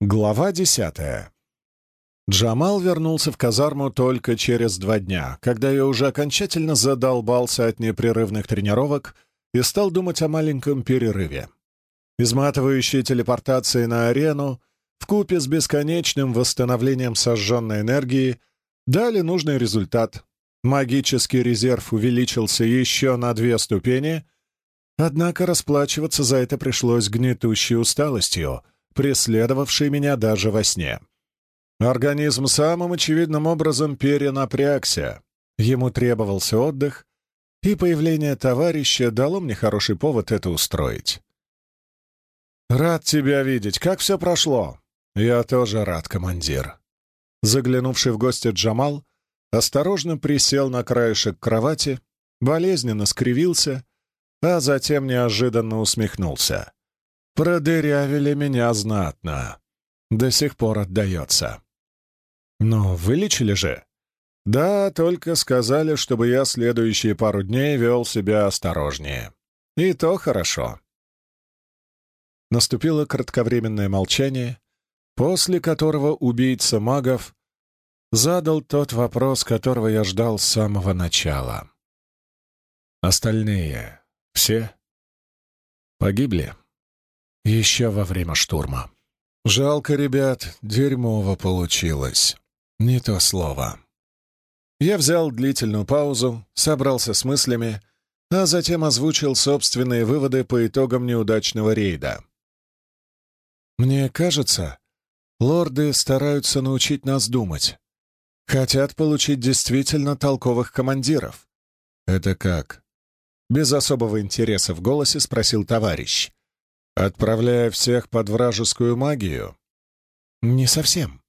Глава десятая. Джамал вернулся в казарму только через два дня, когда я уже окончательно задолбался от непрерывных тренировок и стал думать о маленьком перерыве. Изматывающие телепортации на арену вкупе с бесконечным восстановлением сожженной энергии дали нужный результат. Магический резерв увеличился еще на две ступени, однако расплачиваться за это пришлось гнетущей усталостью — преследовавший меня даже во сне. Организм самым очевидным образом перенапрягся. Ему требовался отдых, и появление товарища дало мне хороший повод это устроить. «Рад тебя видеть. Как все прошло?» «Я тоже рад, командир». Заглянувший в гости Джамал осторожно присел на краешек кровати, болезненно скривился, а затем неожиданно усмехнулся. Продырявили меня знатно. До сих пор отдается. Но вылечили же? Да, только сказали, чтобы я следующие пару дней вел себя осторожнее. И то хорошо. Наступило кратковременное молчание, после которого убийца магов задал тот вопрос, которого я ждал с самого начала. Остальные все погибли? Еще во время штурма. Жалко, ребят, дерьмово получилось. Не то слово. Я взял длительную паузу, собрался с мыслями, а затем озвучил собственные выводы по итогам неудачного рейда. Мне кажется, лорды стараются научить нас думать. Хотят получить действительно толковых командиров. Это как? Без особого интереса в голосе спросил товарищ. Отправляя всех под вражескую магию? Не совсем.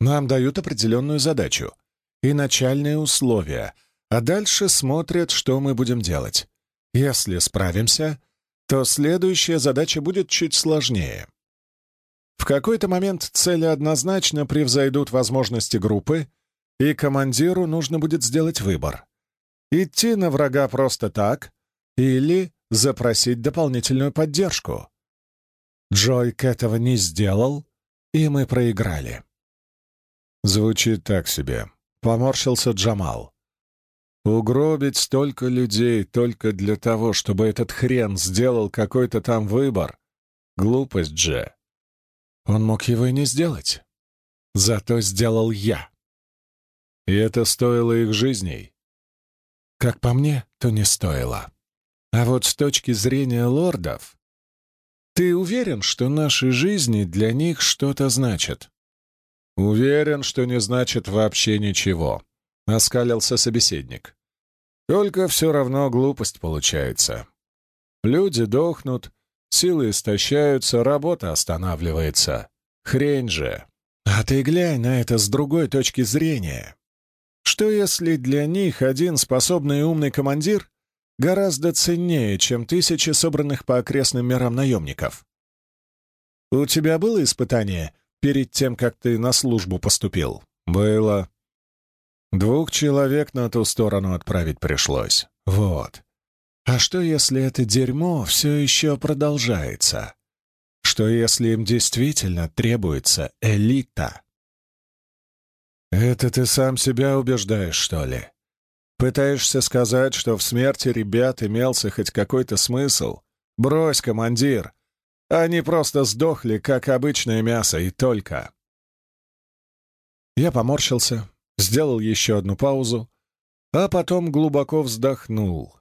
Нам дают определенную задачу и начальные условия, а дальше смотрят, что мы будем делать. Если справимся, то следующая задача будет чуть сложнее. В какой-то момент цели однозначно превзойдут возможности группы, и командиру нужно будет сделать выбор. Идти на врага просто так или запросить дополнительную поддержку. Джойк этого не сделал, и мы проиграли. Звучит так себе. Поморщился Джамал. Угробить столько людей только для того, чтобы этот хрен сделал какой-то там выбор. Глупость же. Он мог его и не сделать. Зато сделал я. И это стоило их жизней. Как по мне, то не стоило. А вот с точки зрения лордов, ты уверен, что наши жизни для них что-то значат? Уверен, что не значит вообще ничего, — оскалился собеседник. Только все равно глупость получается. Люди дохнут, силы истощаются, работа останавливается. Хрень же. А ты глянь на это с другой точки зрения. Что если для них один способный и умный командир гораздо ценнее, чем тысячи собранных по окрестным мирам наемников. У тебя было испытание перед тем, как ты на службу поступил? Было. Двух человек на ту сторону отправить пришлось. Вот. А что, если это дерьмо все еще продолжается? Что, если им действительно требуется элита? Это ты сам себя убеждаешь, что ли? Пытаешься сказать, что в смерти ребят имелся хоть какой-то смысл? Брось, командир! Они просто сдохли, как обычное мясо, и только. Я поморщился, сделал еще одну паузу, а потом глубоко вздохнул.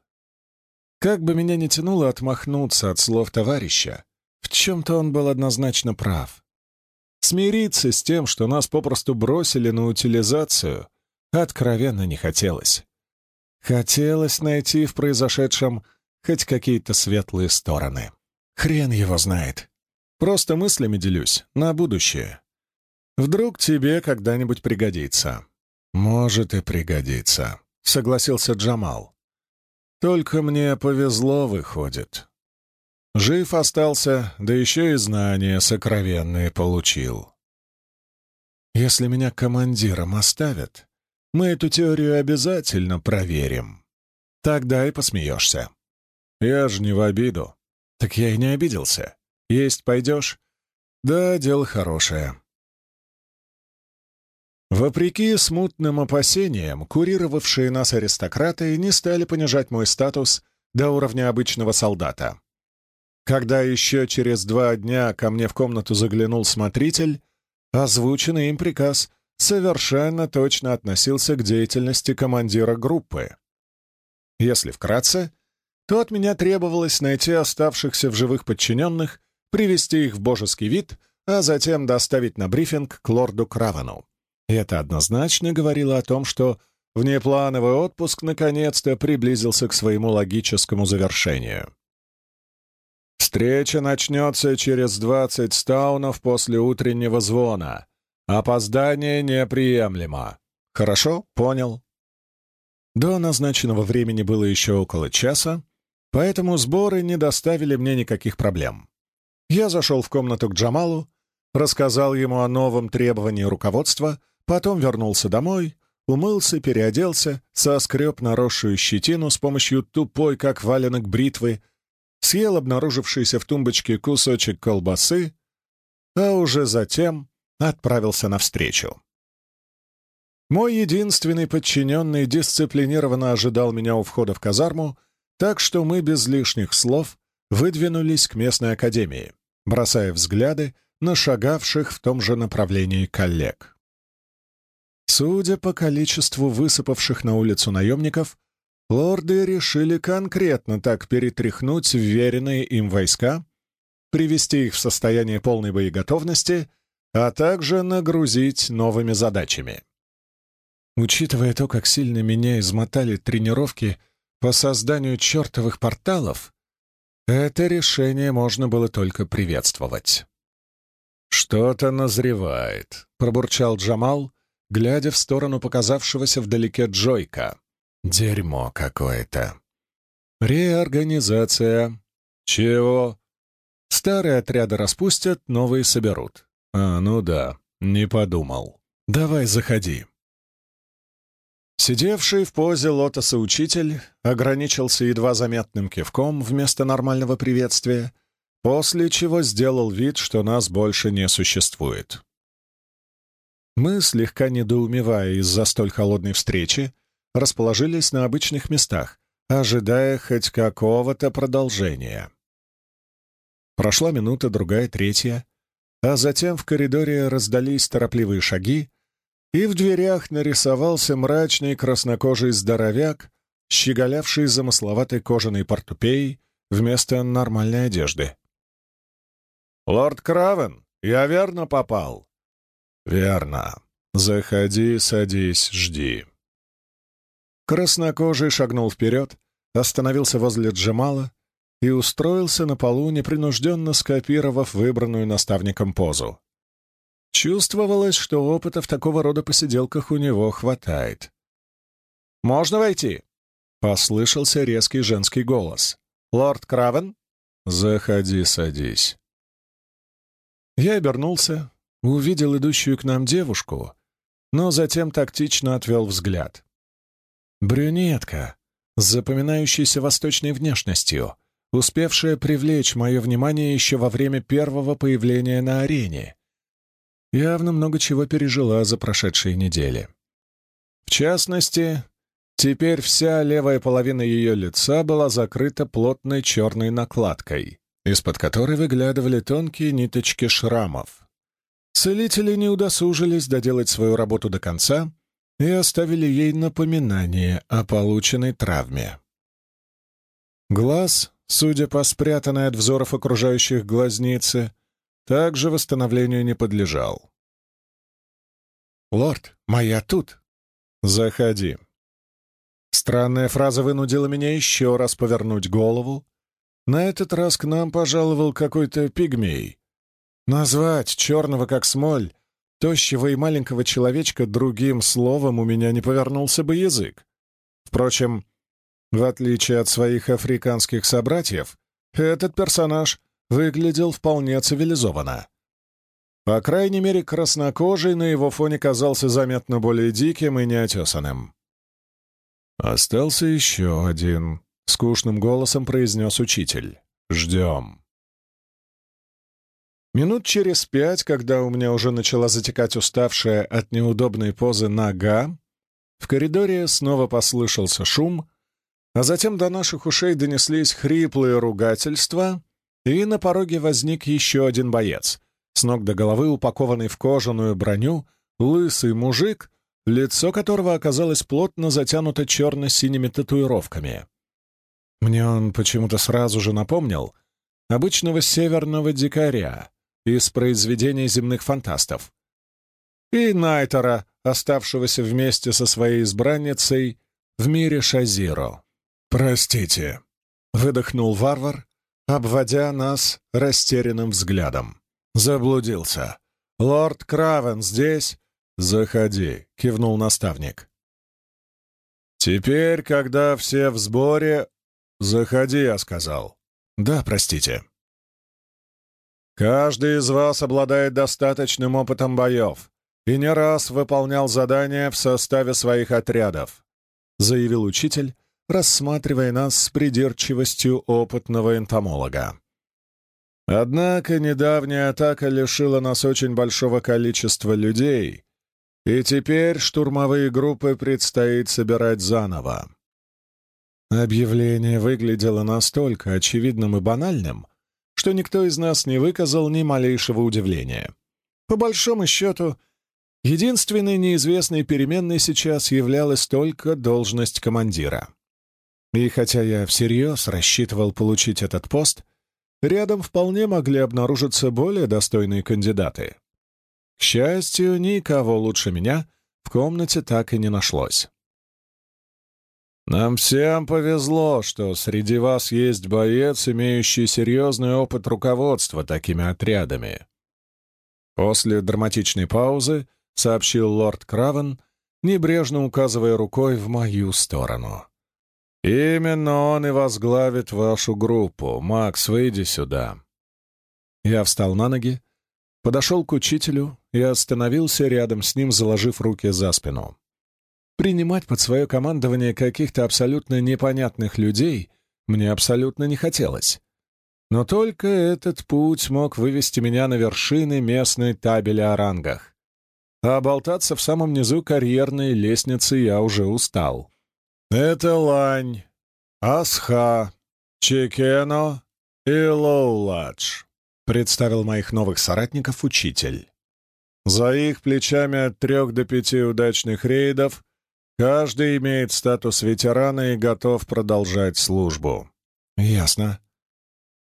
Как бы меня ни тянуло отмахнуться от слов товарища, в чем-то он был однозначно прав. Смириться с тем, что нас попросту бросили на утилизацию, откровенно не хотелось. Хотелось найти в произошедшем хоть какие-то светлые стороны. Хрен его знает. Просто мыслями делюсь на будущее. Вдруг тебе когда-нибудь пригодится. Может и пригодится, согласился Джамал. Только мне повезло, выходит. Жив остался, да еще и знания сокровенные получил. Если меня командиром оставят, мы эту теорию обязательно проверим. Тогда и посмеешься. Я же не в обиду. Так я и не обиделся. Есть пойдешь? Да, дело хорошее. Вопреки смутным опасениям, курировавшие нас аристократы не стали понижать мой статус до уровня обычного солдата. Когда еще через два дня ко мне в комнату заглянул смотритель, озвученный им приказ совершенно точно относился к деятельности командира группы. Если вкратце, то от меня требовалось найти оставшихся в живых подчиненных, привести их в божеский вид, а затем доставить на брифинг к лорду Кравану. Это однозначно говорило о том, что внеплановый отпуск наконец-то приблизился к своему логическому завершению. Встреча начнется через двадцать стаунов после утреннего звона. Опоздание неприемлемо. Хорошо? Понял. До назначенного времени было еще около часа, поэтому сборы не доставили мне никаких проблем. Я зашел в комнату к Джамалу, рассказал ему о новом требовании руководства, потом вернулся домой, умылся, переоделся, соскреб наросшую щетину с помощью тупой, как валенок бритвы, съел обнаружившийся в тумбочке кусочек колбасы, а уже затем отправился навстречу. Мой единственный подчиненный дисциплинированно ожидал меня у входа в казарму, так что мы без лишних слов выдвинулись к местной академии, бросая взгляды на шагавших в том же направлении коллег. Судя по количеству высыпавших на улицу наемников, лорды решили конкретно так перетряхнуть вверенные им войска, привести их в состояние полной боеготовности, а также нагрузить новыми задачами. Учитывая то, как сильно меня измотали тренировки по созданию чертовых порталов, это решение можно было только приветствовать. «Что-то назревает», — пробурчал Джамал, глядя в сторону показавшегося вдалеке Джойка. Дерьмо какое-то. Реорганизация. Чего? Старые отряды распустят, новые соберут. А, ну да, не подумал. Давай, заходи. Сидевший в позе лотоса учитель ограничился едва заметным кивком вместо нормального приветствия, после чего сделал вид, что нас больше не существует. Мы, слегка недоумевая из-за столь холодной встречи, расположились на обычных местах, ожидая хоть какого-то продолжения. Прошла минута, другая, третья, а затем в коридоре раздались торопливые шаги, и в дверях нарисовался мрачный краснокожий здоровяк, щеголявший замысловатой кожаной портупеей вместо нормальной одежды. «Лорд Кравен, я верно попал?» «Верно. Заходи, садись, жди». Краснокожий шагнул вперед, остановился возле Джамала и устроился на полу, непринужденно скопировав выбранную наставником позу. Чувствовалось, что опыта в такого рода посиделках у него хватает. «Можно войти?» — послышался резкий женский голос. «Лорд Кравен?» «Заходи, садись». Я обернулся, увидел идущую к нам девушку, но затем тактично отвел взгляд. Брюнетка, с запоминающейся восточной внешностью, успевшая привлечь мое внимание еще во время первого появления на арене. Явно много чего пережила за прошедшие недели. В частности, теперь вся левая половина ее лица была закрыта плотной черной накладкой, из-под которой выглядывали тонкие ниточки шрамов. Целители не удосужились доделать свою работу до конца и оставили ей напоминание о полученной травме. Глаз, судя по спрятанной от взоров окружающих глазнице, также восстановлению не подлежал. «Лорд, моя тут!» «Заходи». Странная фраза вынудила меня еще раз повернуть голову. На этот раз к нам пожаловал какой-то пигмей. Назвать черного как смоль Тощего и маленького человечка другим словом у меня не повернулся бы язык. Впрочем, в отличие от своих африканских собратьев, этот персонаж выглядел вполне цивилизованно. По крайней мере, краснокожий на его фоне казался заметно более диким и неотесанным. «Остался еще один», — скучным голосом произнес учитель. «Ждем». Минут через пять, когда у меня уже начала затекать уставшая от неудобной позы нога, в коридоре снова послышался шум, а затем до наших ушей донеслись хриплые ругательства, и на пороге возник еще один боец, с ног до головы упакованный в кожаную броню, лысый мужик, лицо которого оказалось плотно затянуто черно-синими татуировками. Мне он почему-то сразу же напомнил обычного северного дикаря из произведений земных фантастов. И Найтера, оставшегося вместе со своей избранницей в мире Шазиро. «Простите», — выдохнул варвар, обводя нас растерянным взглядом. «Заблудился. Лорд Кравен здесь?» «Заходи», — кивнул наставник. «Теперь, когда все в сборе...» «Заходи», — я сказал. «Да, простите». «Каждый из вас обладает достаточным опытом боев и не раз выполнял задания в составе своих отрядов», — заявил учитель, рассматривая нас с придирчивостью опытного энтомолога. Однако недавняя атака лишила нас очень большого количества людей, и теперь штурмовые группы предстоит собирать заново. Объявление выглядело настолько очевидным и банальным, что никто из нас не выказал ни малейшего удивления. По большому счету, единственной неизвестной переменной сейчас являлась только должность командира. И хотя я всерьез рассчитывал получить этот пост, рядом вполне могли обнаружиться более достойные кандидаты. К счастью, никого лучше меня в комнате так и не нашлось. «Нам всем повезло, что среди вас есть боец, имеющий серьезный опыт руководства такими отрядами». После драматичной паузы сообщил лорд Кравен, небрежно указывая рукой в мою сторону. «Именно он и возглавит вашу группу. Макс, выйди сюда». Я встал на ноги, подошел к учителю и остановился рядом с ним, заложив руки за спину. Принимать под свое командование каких-то абсолютно непонятных людей мне абсолютно не хотелось. Но только этот путь мог вывести меня на вершины местной табели о рангах. А болтаться в самом низу карьерной лестницы я уже устал. «Это Лань, Асха, Чекено и Лоуладж», — представил моих новых соратников учитель. За их плечами от трех до пяти удачных рейдов Каждый имеет статус ветерана и готов продолжать службу. Ясно.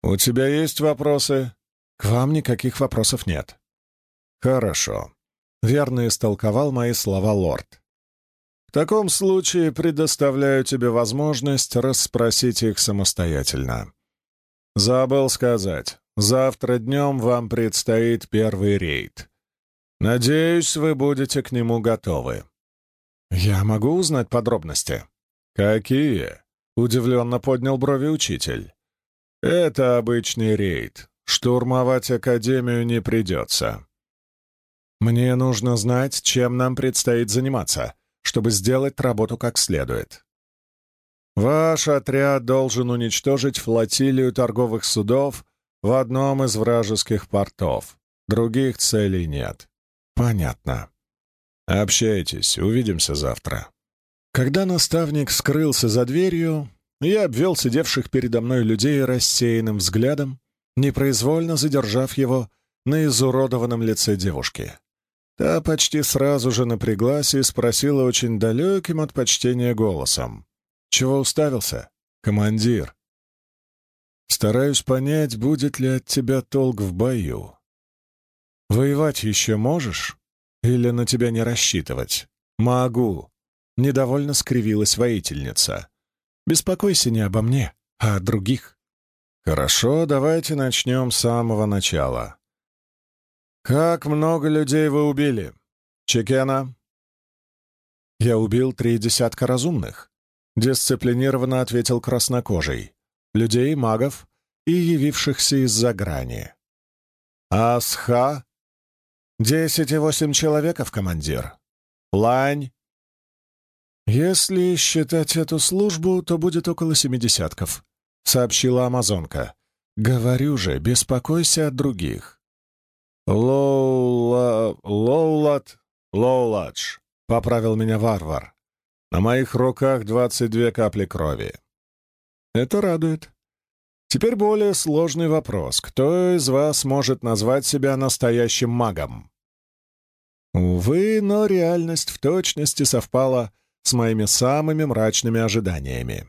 У тебя есть вопросы? К вам никаких вопросов нет. Хорошо. Верно истолковал мои слова лорд. В таком случае предоставляю тебе возможность расспросить их самостоятельно. Забыл сказать, завтра днем вам предстоит первый рейд. Надеюсь, вы будете к нему готовы. «Я могу узнать подробности?» «Какие?» — удивленно поднял брови учитель. «Это обычный рейд. Штурмовать Академию не придется. Мне нужно знать, чем нам предстоит заниматься, чтобы сделать работу как следует. Ваш отряд должен уничтожить флотилию торговых судов в одном из вражеских портов. Других целей нет. Понятно. «Общайтесь, увидимся завтра». Когда наставник скрылся за дверью, я обвел сидевших передо мной людей рассеянным взглядом, непроизвольно задержав его на изуродованном лице девушки. Та почти сразу же напряглась и спросила очень далеким от почтения голосом. «Чего уставился, командир?» «Стараюсь понять, будет ли от тебя толк в бою. Воевать еще можешь?» Или на тебя не рассчитывать? Могу. Недовольно скривилась воительница. Беспокойся не обо мне, а о других. Хорошо, давайте начнем с самого начала. Как много людей вы убили? Чекена? Я убил три десятка разумных. Дисциплинированно ответил краснокожий. Людей, магов и явившихся из-за грани. Асха «Десять и восемь человеков, командир. Лань!» «Если считать эту службу, то будет около семи десятков», — сообщила амазонка. «Говорю же, беспокойся о других». «Лоула... Лоулат... Лоуладж», — поправил меня варвар. «На моих руках двадцать две капли крови». «Это радует. Теперь более сложный вопрос. Кто из вас может назвать себя настоящим магом?» Увы, но реальность в точности совпала с моими самыми мрачными ожиданиями.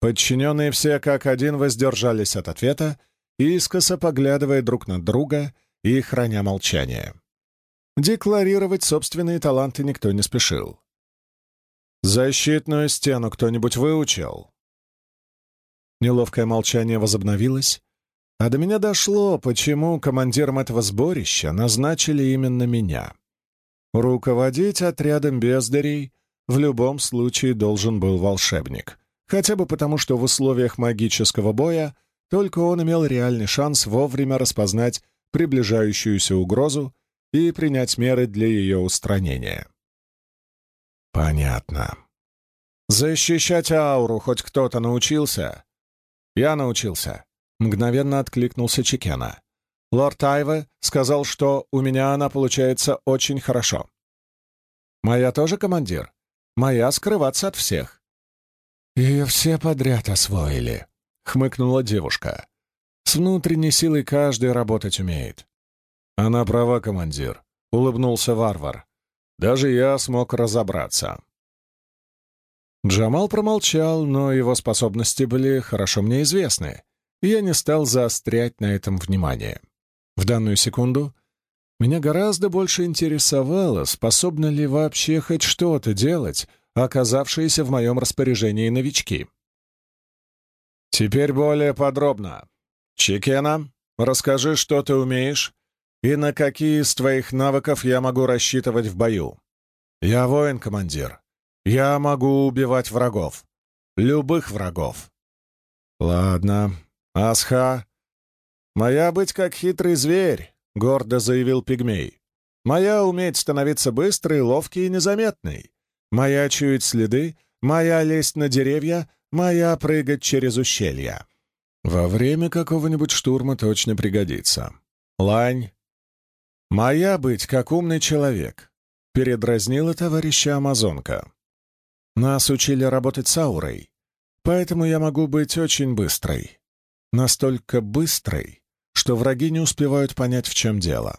Подчиненные все как один воздержались от ответа, искоса поглядывая друг на друга и храня молчание. Декларировать собственные таланты никто не спешил. «Защитную стену кто-нибудь выучил?» Неловкое молчание возобновилось, а до меня дошло, почему командиром этого сборища назначили именно меня. Руководить отрядом бездарей в любом случае должен был волшебник, хотя бы потому, что в условиях магического боя только он имел реальный шанс вовремя распознать приближающуюся угрозу и принять меры для ее устранения. Понятно. Защищать ауру хоть кто-то научился? Я научился. Мгновенно откликнулся Чекена. Лорд Айве сказал, что у меня она получается очень хорошо. Моя тоже командир. Моя скрываться от всех. Ее все подряд освоили, хмыкнула девушка. С внутренней силой каждый работать умеет. Она права, командир, улыбнулся варвар. Даже я смог разобраться. Джамал промолчал, но его способности были хорошо мне известны, и я не стал заострять на этом внимание. В данную секунду меня гораздо больше интересовало, способны ли вообще хоть что-то делать оказавшиеся в моем распоряжении новички. Теперь более подробно. Чекена, расскажи, что ты умеешь и на какие из твоих навыков я могу рассчитывать в бою. Я воин-командир. Я могу убивать врагов. Любых врагов. Ладно. Асха, «Моя быть как хитрый зверь», — гордо заявил пигмей. «Моя уметь становиться быстрой, ловкой и незаметной. Моя чуять следы, моя лезть на деревья, моя прыгать через ущелья. Во время какого-нибудь штурма точно пригодится. Лань. Моя быть как умный человек», — передразнила товарища Амазонка. «Нас учили работать с аурой, поэтому я могу быть очень быстрой. Настолько быстрой, что враги не успевают понять, в чем дело.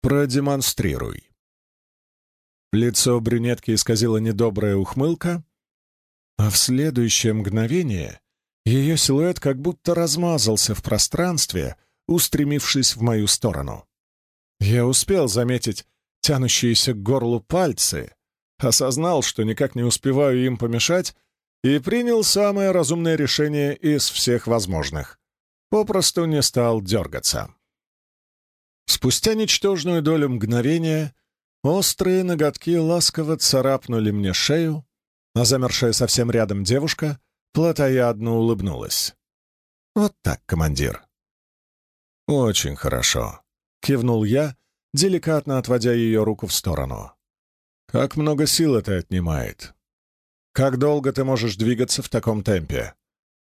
«Продемонстрируй». Лицо брюнетки исказила недобрая ухмылка, а в следующее мгновение ее силуэт как будто размазался в пространстве, устремившись в мою сторону. Я успел заметить тянущиеся к горлу пальцы, осознал, что никак не успеваю им помешать, и принял самое разумное решение из всех возможных попросту не стал дергаться. Спустя ничтожную долю мгновения острые ноготки ласково царапнули мне шею, а замершая совсем рядом девушка плотоядно улыбнулась. «Вот так, командир». «Очень хорошо», — кивнул я, деликатно отводя ее руку в сторону. «Как много сил это отнимает? Как долго ты можешь двигаться в таком темпе?»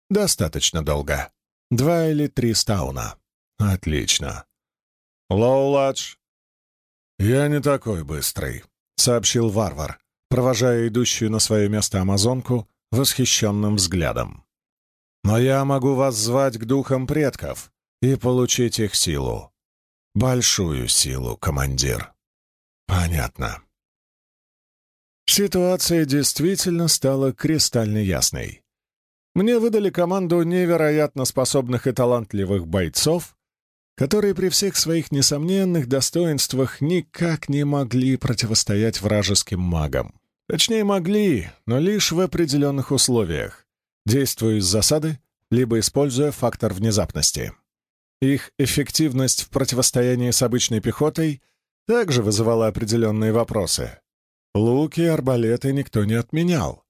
«Достаточно долго», Два или три стауна. Отлично. Лоуладж. Я не такой быстрый, сообщил варвар, провожая идущую на свое место амазонку восхищенным взглядом. Но я могу вас звать к духам предков и получить их силу. Большую силу, командир. Понятно. Ситуация действительно стала кристально ясной. Мне выдали команду невероятно способных и талантливых бойцов, которые при всех своих несомненных достоинствах никак не могли противостоять вражеским магам. Точнее, могли, но лишь в определенных условиях, действуя из засады, либо используя фактор внезапности. Их эффективность в противостоянии с обычной пехотой также вызывала определенные вопросы. Луки и арбалеты никто не отменял.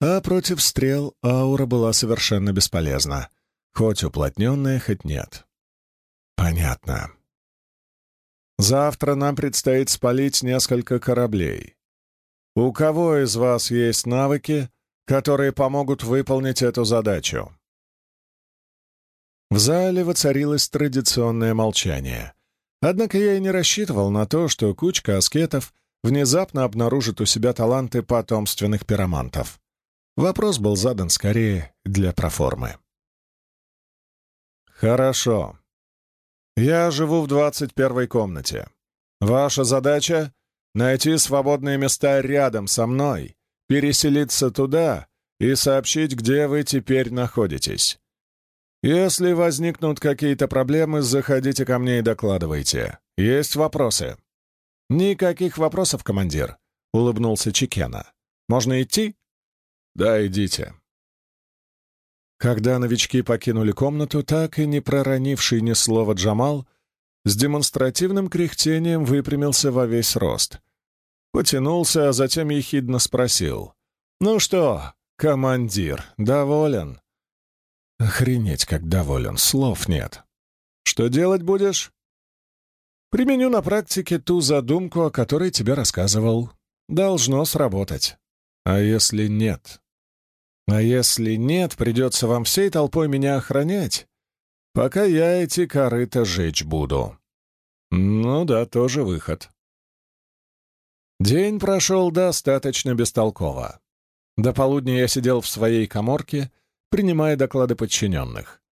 А против стрел аура была совершенно бесполезна, хоть уплотненная, хоть нет. Понятно. Завтра нам предстоит спалить несколько кораблей. У кого из вас есть навыки, которые помогут выполнить эту задачу? В зале воцарилось традиционное молчание. Однако я и не рассчитывал на то, что кучка аскетов внезапно обнаружит у себя таланты потомственных пиромантов. Вопрос был задан скорее для проформы. «Хорошо. Я живу в двадцать первой комнате. Ваша задача — найти свободные места рядом со мной, переселиться туда и сообщить, где вы теперь находитесь. Если возникнут какие-то проблемы, заходите ко мне и докладывайте. Есть вопросы?» «Никаких вопросов, командир», — улыбнулся Чикена. «Можно идти?» «Да, идите». Когда новички покинули комнату, так и не проронивший ни слова Джамал, с демонстративным кряхтением выпрямился во весь рост. Потянулся, а затем ехидно спросил. «Ну что, командир, доволен?» Охренеть, как доволен, слов нет. Что делать будешь? Применю на практике ту задумку, о которой тебе рассказывал. Должно сработать. А если нет? А если нет, придется вам всей толпой меня охранять, пока я эти корыта жечь буду. Ну да, тоже выход. День прошел достаточно бестолково. До полудня я сидел в своей коморке — принимая доклады подчиненных.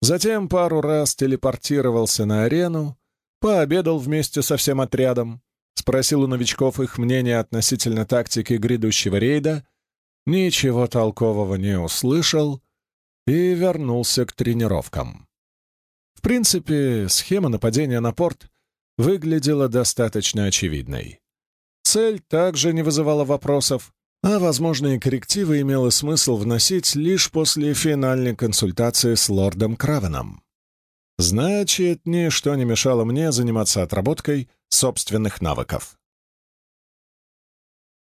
Затем пару раз телепортировался на арену, пообедал вместе со всем отрядом, спросил у новичков их мнение относительно тактики грядущего рейда, ничего толкового не услышал и вернулся к тренировкам. В принципе, схема нападения на порт выглядела достаточно очевидной. Цель также не вызывала вопросов, а возможные коррективы имело смысл вносить лишь после финальной консультации с лордом Кравеном. Значит, ничто не мешало мне заниматься отработкой собственных навыков.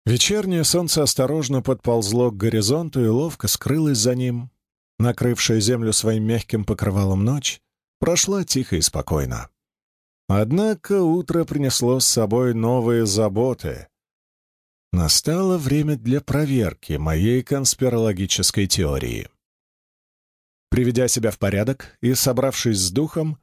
Вечернее солнце осторожно подползло к горизонту и ловко скрылось за ним. Накрывшая землю своим мягким покрывалом ночь прошла тихо и спокойно. Однако утро принесло с собой новые заботы, Настало время для проверки моей конспирологической теории. Приведя себя в порядок и собравшись с духом,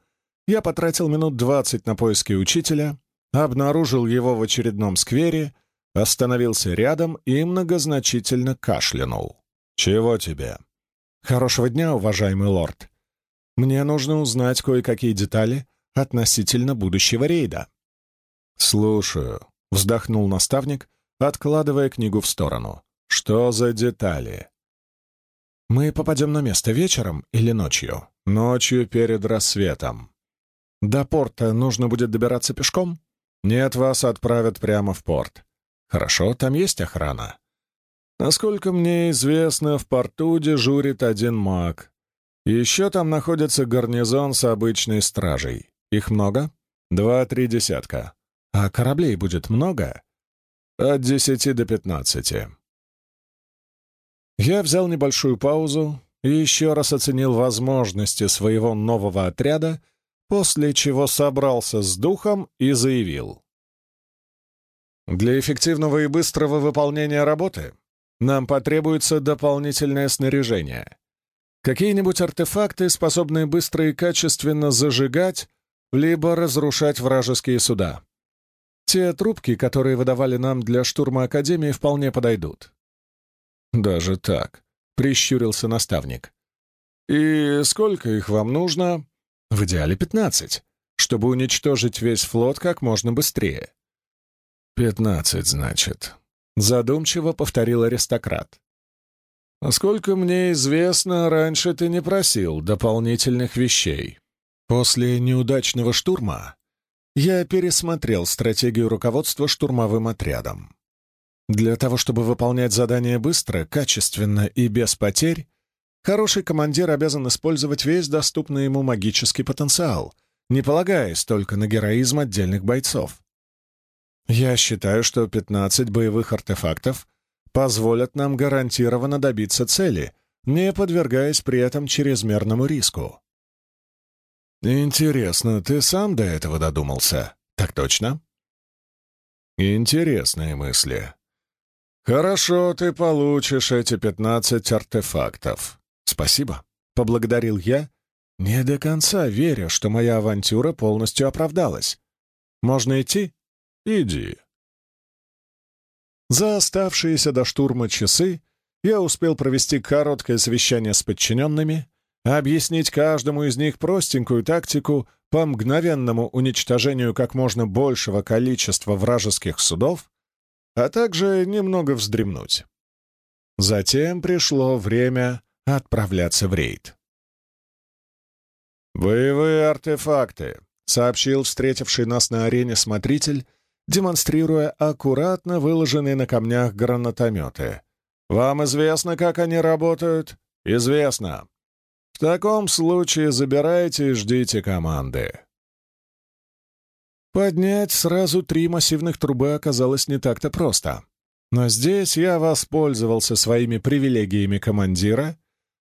я потратил минут двадцать на поиски учителя, обнаружил его в очередном сквере, остановился рядом и многозначительно кашлянул. «Чего тебе?» «Хорошего дня, уважаемый лорд. Мне нужно узнать кое-какие детали относительно будущего рейда». «Слушаю», — вздохнул наставник, откладывая книгу в сторону. «Что за детали?» «Мы попадем на место вечером или ночью?» «Ночью перед рассветом». «До порта нужно будет добираться пешком?» «Нет, вас отправят прямо в порт». «Хорошо, там есть охрана?» «Насколько мне известно, в порту дежурит один маг. Еще там находится гарнизон с обычной стражей. Их много?» «Два-три десятка». «А кораблей будет много?» От десяти до пятнадцати. Я взял небольшую паузу и еще раз оценил возможности своего нового отряда, после чего собрался с духом и заявил. Для эффективного и быстрого выполнения работы нам потребуется дополнительное снаряжение. Какие-нибудь артефакты, способные быстро и качественно зажигать, либо разрушать вражеские суда. Те трубки, которые выдавали нам для штурма Академии, вполне подойдут». «Даже так», — прищурился наставник. «И сколько их вам нужно?» «В идеале пятнадцать, чтобы уничтожить весь флот как можно быстрее». «Пятнадцать, значит», — задумчиво повторил аристократ. «Насколько мне известно, раньше ты не просил дополнительных вещей. После неудачного штурма я пересмотрел стратегию руководства штурмовым отрядом. Для того, чтобы выполнять задания быстро, качественно и без потерь, хороший командир обязан использовать весь доступный ему магический потенциал, не полагаясь только на героизм отдельных бойцов. Я считаю, что 15 боевых артефактов позволят нам гарантированно добиться цели, не подвергаясь при этом чрезмерному риску. «Интересно, ты сам до этого додумался? Так точно?» «Интересные мысли. Хорошо, ты получишь эти пятнадцать артефактов. Спасибо», — поблагодарил я не до конца веря, что моя авантюра полностью оправдалась. «Можно идти?» «Иди». За оставшиеся до штурма часы я успел провести короткое совещание с подчиненными, объяснить каждому из них простенькую тактику по мгновенному уничтожению как можно большего количества вражеских судов, а также немного вздремнуть. Затем пришло время отправляться в рейд. «Боевые артефакты», — сообщил встретивший нас на арене смотритель, демонстрируя аккуратно выложенные на камнях гранатометы. «Вам известно, как они работают?» «Известно. В таком случае забирайте и ждите команды». Поднять сразу три массивных трубы оказалось не так-то просто. Но здесь я воспользовался своими привилегиями командира,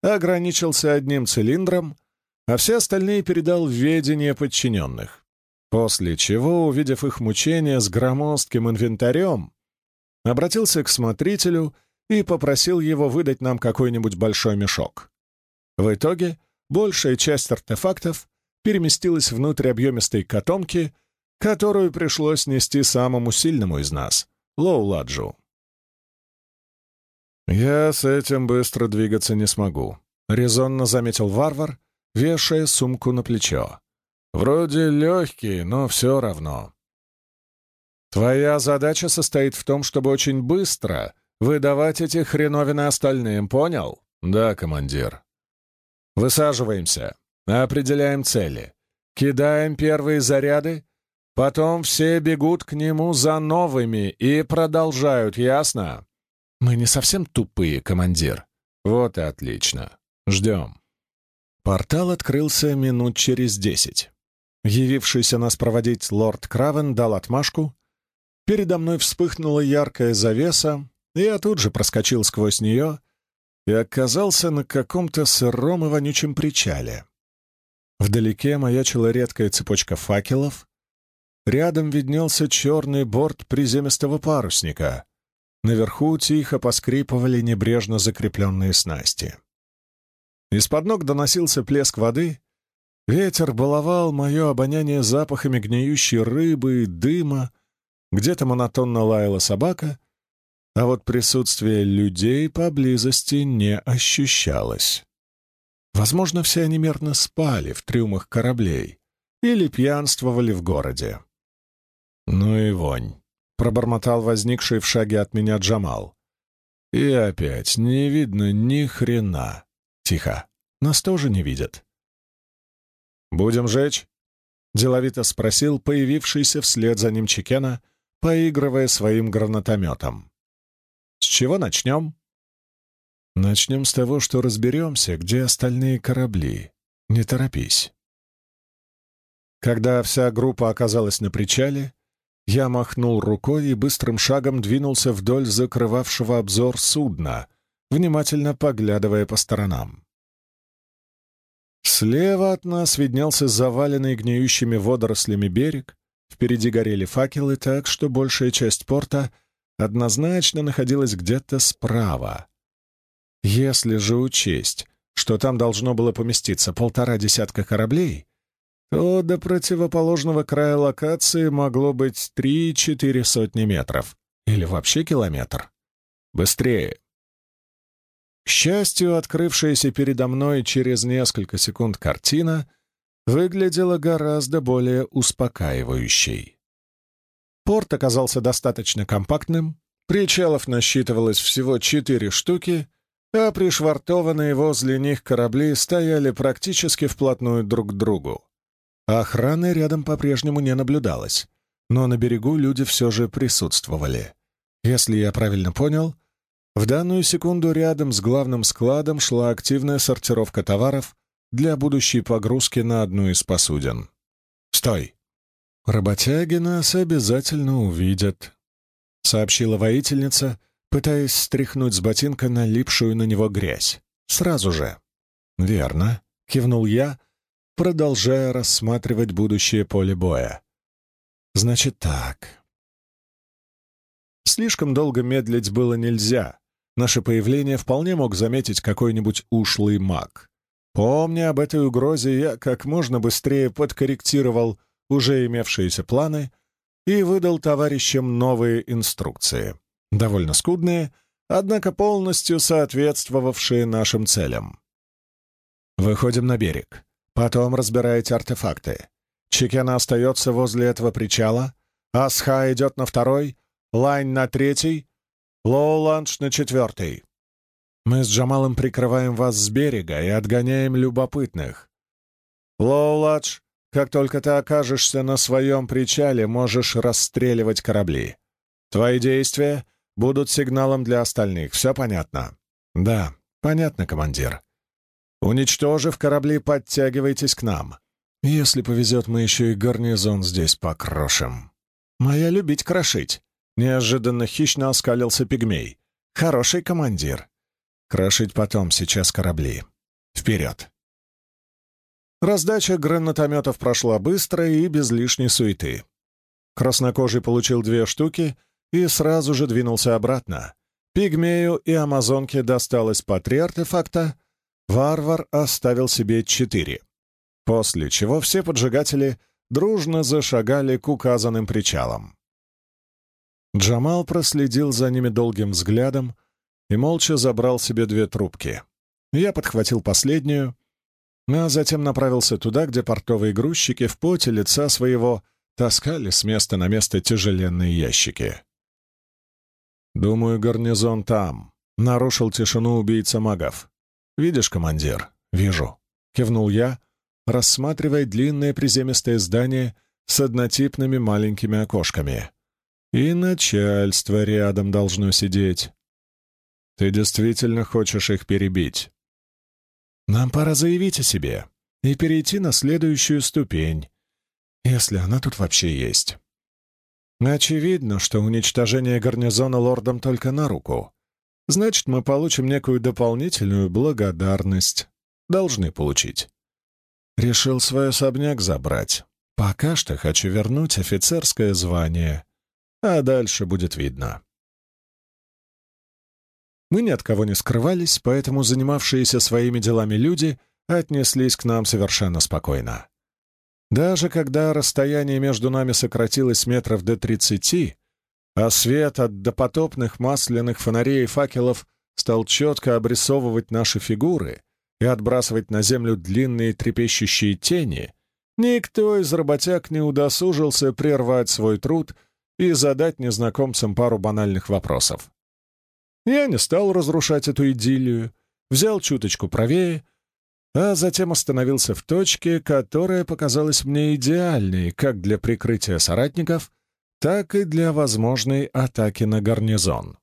ограничился одним цилиндром, а все остальные передал в ведение подчиненных. После чего, увидев их мучения с громоздким инвентарем, обратился к смотрителю и попросил его выдать нам какой-нибудь большой мешок. В итоге большая часть артефактов переместилась внутрь объемистой котомки, которую пришлось нести самому сильному из нас — Лоуладжу. «Я с этим быстро двигаться не смогу», — резонно заметил варвар, вешая сумку на плечо. «Вроде легкий, но все равно». «Твоя задача состоит в том, чтобы очень быстро выдавать эти хреновины остальным, понял?» «Да, командир». «Высаживаемся, определяем цели, кидаем первые заряды, потом все бегут к нему за новыми и продолжают, ясно?» «Мы не совсем тупые, командир». «Вот и отлично. Ждем». Портал открылся минут через десять. Явившийся нас проводить лорд Кравен дал отмашку. Передо мной вспыхнула яркая завеса, и я тут же проскочил сквозь нее и оказался на каком-то сыром и вонючем причале. Вдалеке маячила редкая цепочка факелов. Рядом виднелся черный борт приземистого парусника, Наверху тихо поскрипывали небрежно закрепленные снасти. Из-под ног доносился плеск воды. Ветер баловал мое обоняние запахами гниющей рыбы и дыма. Где-то монотонно лаяла собака, а вот присутствие людей поблизости не ощущалось. Возможно, все они мерно спали в трюмах кораблей или пьянствовали в городе. Ну и вонь пробормотал возникший в шаге от меня Джамал. И опять не видно ни хрена. Тихо. Нас тоже не видят. «Будем жечь?» — деловито спросил появившийся вслед за ним Чекена, поигрывая своим гранатометом. «С чего начнем?» «Начнем с того, что разберемся, где остальные корабли. Не торопись». Когда вся группа оказалась на причале, я махнул рукой и быстрым шагом двинулся вдоль закрывавшего обзор судна, внимательно поглядывая по сторонам. Слева от нас виднелся заваленный гниющими водорослями берег, впереди горели факелы так, что большая часть порта однозначно находилась где-то справа. Если же учесть, что там должно было поместиться полтора десятка кораблей, то до противоположного края локации могло быть три-четыре сотни метров. Или вообще километр. Быстрее. К счастью, открывшаяся передо мной через несколько секунд картина выглядела гораздо более успокаивающей. Порт оказался достаточно компактным, причалов насчитывалось всего четыре штуки, а пришвартованные возле них корабли стояли практически вплотную друг к другу. Охраны рядом по-прежнему не наблюдалось, но на берегу люди все же присутствовали. Если я правильно понял, в данную секунду рядом с главным складом шла активная сортировка товаров для будущей погрузки на одну из посудин. «Стой!» «Работяги нас обязательно увидят», — сообщила воительница, пытаясь стряхнуть с ботинка налипшую на него грязь. «Сразу же». «Верно», — кивнул я, — продолжая рассматривать будущее поле боя. «Значит так». Слишком долго медлить было нельзя. Наше появление вполне мог заметить какой-нибудь ушлый маг. Помня об этой угрозе, я как можно быстрее подкорректировал уже имевшиеся планы и выдал товарищам новые инструкции, довольно скудные, однако полностью соответствовавшие нашим целям. Выходим на берег. Потом разбираете артефакты. Чекена остается возле этого причала, Асха идет на второй, Лайн на третий, Лоуландж на четвертый. Мы с Джамалом прикрываем вас с берега и отгоняем любопытных. Лоуладж, как только ты окажешься на своем причале, можешь расстреливать корабли. Твои действия будут сигналом для остальных. Все понятно? Да, понятно, командир. Уничтожив корабли, подтягивайтесь к нам. Если повезет, мы еще и гарнизон здесь покрошим. Моя любить крошить. Неожиданно хищно оскалился пигмей. Хороший командир. Крошить потом, сейчас корабли. Вперед! Раздача гранатометов прошла быстро и без лишней суеты. Краснокожий получил две штуки и сразу же двинулся обратно. Пигмею и Амазонке досталось по три артефакта, варвар оставил себе четыре. После чего все поджигатели дружно зашагали к указанным причалам. Джамал проследил за ними долгим взглядом, и молча забрал себе две трубки. Я подхватил последнюю, а затем направился туда, где портовые грузчики в поте лица своего таскали с места на место тяжеленные ящики. «Думаю, гарнизон там», — нарушил тишину убийца магов. «Видишь, командир?» «Вижу», — кивнул я, рассматривая длинное приземистое здание с однотипными маленькими окошками. «И начальство рядом должно сидеть». Ты действительно хочешь их перебить? Нам пора заявить о себе и перейти на следующую ступень, если она тут вообще есть. Очевидно, что уничтожение гарнизона лордом только на руку. Значит, мы получим некую дополнительную благодарность. Должны получить. Решил свой особняк забрать. Пока что хочу вернуть офицерское звание, а дальше будет видно. Мы ни от кого не скрывались, поэтому занимавшиеся своими делами люди отнеслись к нам совершенно спокойно. Даже когда расстояние между нами сократилось метров до тридцати, а свет от допотопных масляных фонарей и факелов стал четко обрисовывать наши фигуры и отбрасывать на землю длинные трепещущие тени, никто из работяг не удосужился прервать свой труд и задать незнакомцам пару банальных вопросов. Я не стал разрушать эту идиллию, взял чуточку правее, а затем остановился в точке, которая показалась мне идеальной как для прикрытия соратников, так и для возможной атаки на гарнизон.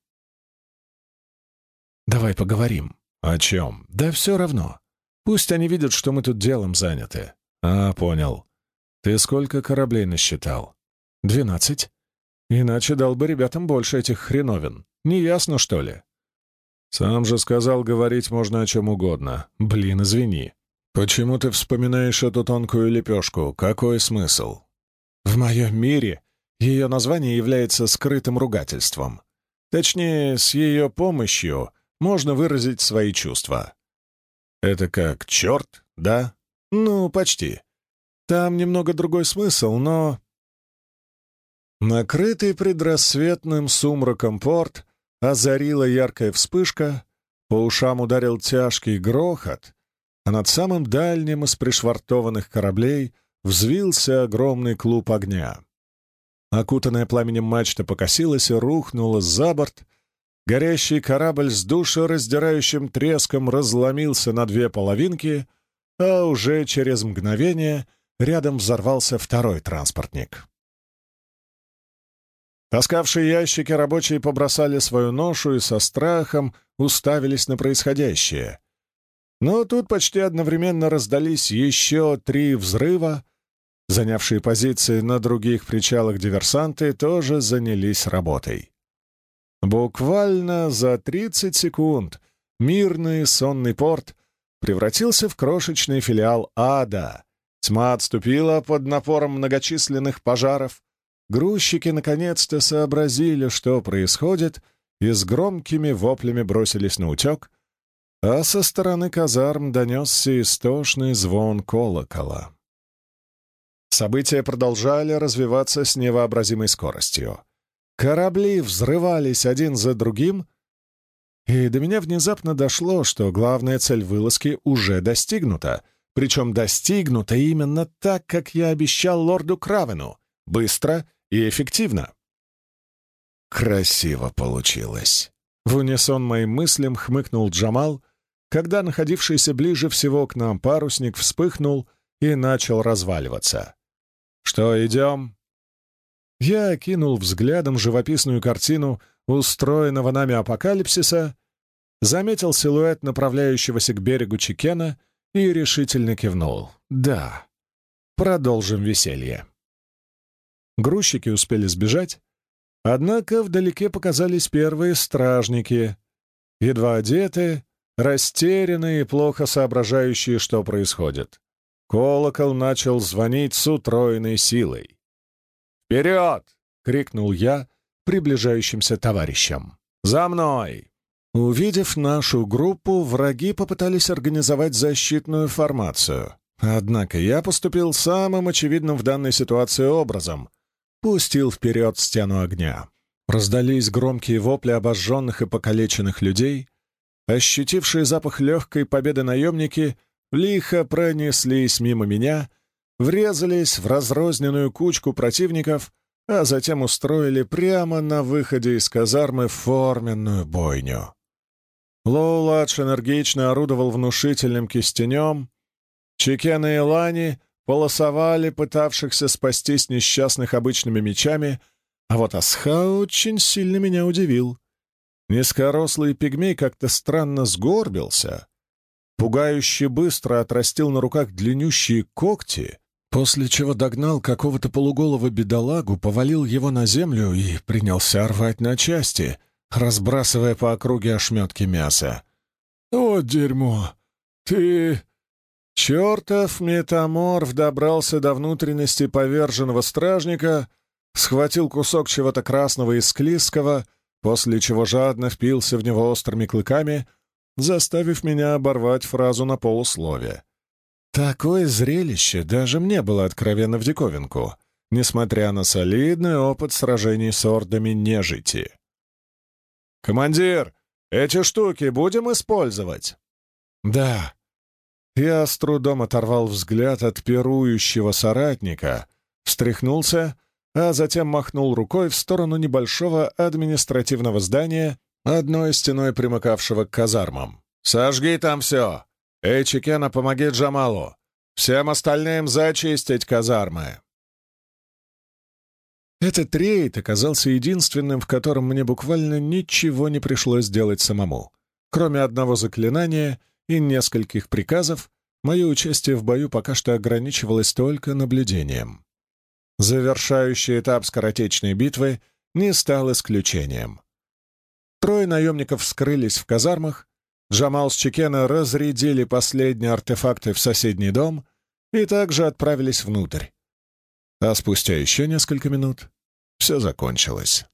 «Давай поговорим». «О чем?» «Да все равно. Пусть они видят, что мы тут делом заняты». «А, понял. Ты сколько кораблей насчитал?» «Двенадцать. Иначе дал бы ребятам больше этих хреновин. Неясно, что ли?» «Сам же сказал, говорить можно о чем угодно. Блин, извини. Почему ты вспоминаешь эту тонкую лепешку? Какой смысл?» «В моем мире ее название является скрытым ругательством. Точнее, с ее помощью можно выразить свои чувства». «Это как черт, да?» «Ну, почти. Там немного другой смысл, но...» Накрытый предрассветным сумраком порт озарила яркая вспышка, по ушам ударил тяжкий грохот, а над самым дальним из пришвартованных кораблей взвился огромный клуб огня. Окутанная пламенем мачта покосилась и рухнула за борт. Горящий корабль с душераздирающим треском разломился на две половинки, а уже через мгновение рядом взорвался второй транспортник. Таскавшие ящики рабочие побросали свою ношу и со страхом уставились на происходящее. Но тут почти одновременно раздались еще три взрыва. Занявшие позиции на других причалах диверсанты тоже занялись работой. Буквально за 30 секунд мирный сонный порт превратился в крошечный филиал ада. Тьма отступила под напором многочисленных пожаров, грузчики наконец-то сообразили, что происходит, и с громкими воплями бросились на утек, а со стороны казарм донесся истошный звон колокола. События продолжали развиваться с невообразимой скоростью. Корабли взрывались один за другим, и до меня внезапно дошло, что главная цель вылазки уже достигнута, причем достигнута именно так, как я обещал лорду Кравену, быстро и эффективно. Красиво получилось. В унисон моим мыслям хмыкнул Джамал, когда находившийся ближе всего к нам парусник вспыхнул и начал разваливаться. «Что, идем?» Я окинул взглядом живописную картину устроенного нами апокалипсиса, заметил силуэт направляющегося к берегу Чикена и решительно кивнул. «Да, продолжим веселье». Грузчики успели сбежать, однако вдалеке показались первые стражники, едва одетые, растерянные и плохо соображающие, что происходит. Колокол начал звонить с утроенной силой. «Вперед!» — крикнул я приближающимся товарищам. «За мной!» Увидев нашу группу, враги попытались организовать защитную формацию. Однако я поступил самым очевидным в данной ситуации образом. Пустил вперед стену огня. Раздались громкие вопли обожженных и покалеченных людей. Ощутившие запах легкой победы наемники лихо пронеслись мимо меня, врезались в разрозненную кучку противников, а затем устроили прямо на выходе из казармы форменную бойню. Лоу-Ладж энергично орудовал внушительным кистенем. Чекен и Лани полосовали пытавшихся спастись несчастных обычными мечами, а вот Асха очень сильно меня удивил. Низкорослый пигмей как-то странно сгорбился, пугающе быстро отрастил на руках длиннющие когти, после чего догнал какого-то полуголого бедолагу, повалил его на землю и принялся рвать на части — разбрасывая по округе ошметки мяса. «О, дерьмо! Ты...» Чертов метаморф добрался до внутренности поверженного стражника, схватил кусок чего-то красного и склизкого, после чего жадно впился в него острыми клыками, заставив меня оборвать фразу на полуслове. Такое зрелище даже мне было откровенно в диковинку, несмотря на солидный опыт сражений с ордами нежити. «Командир, эти штуки будем использовать?» «Да». Я с трудом оторвал взгляд от пирующего соратника, встряхнулся, а затем махнул рукой в сторону небольшого административного здания, одной стеной примыкавшего к казармам. «Сожги там все! Эй, Чекена, помоги Джамалу! Всем остальным зачистить казармы!» Этот рейд оказался единственным, в котором мне буквально ничего не пришлось делать самому. Кроме одного заклинания и нескольких приказов, мое участие в бою пока что ограничивалось только наблюдением. Завершающий этап скоротечной битвы не стал исключением. Трое наемников скрылись в казармах, Джамал с Чекена разрядили последние артефакты в соседний дом и также отправились внутрь. А спустя еще несколько минут все закончилось.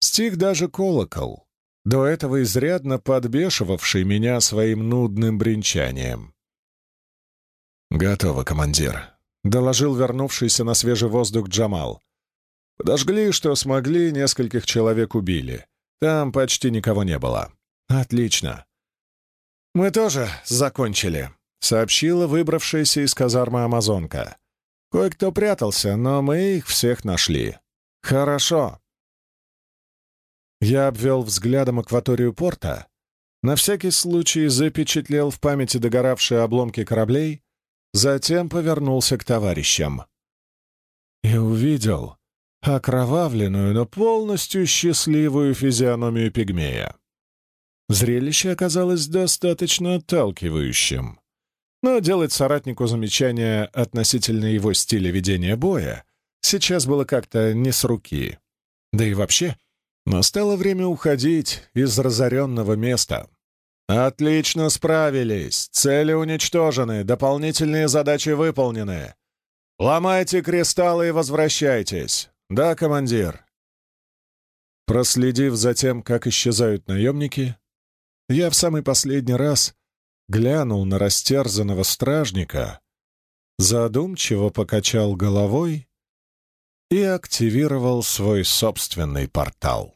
Стих даже колокол, до этого изрядно подбешивавший меня своим нудным бренчанием. «Готово, командир», — доложил вернувшийся на свежий воздух Джамал. «Подожгли, что смогли, нескольких человек убили. Там почти никого не было». «Отлично». «Мы тоже закончили», — сообщила выбравшаяся из казармы амазонка. Кое-кто прятался, но мы их всех нашли. Хорошо. Я обвел взглядом акваторию порта, на всякий случай запечатлел в памяти догоравшие обломки кораблей, затем повернулся к товарищам. И увидел окровавленную, но полностью счастливую физиономию пигмея. Зрелище оказалось достаточно отталкивающим. Но делать соратнику замечания относительно его стиля ведения боя сейчас было как-то не с руки. Да и вообще, настало время уходить из разоренного места. «Отлично справились. Цели уничтожены, дополнительные задачи выполнены. Ломайте кристаллы и возвращайтесь. Да, командир?» Проследив за тем, как исчезают наемники, я в самый последний раз глянул на растерзанного стражника, задумчиво покачал головой и активировал свой собственный портал.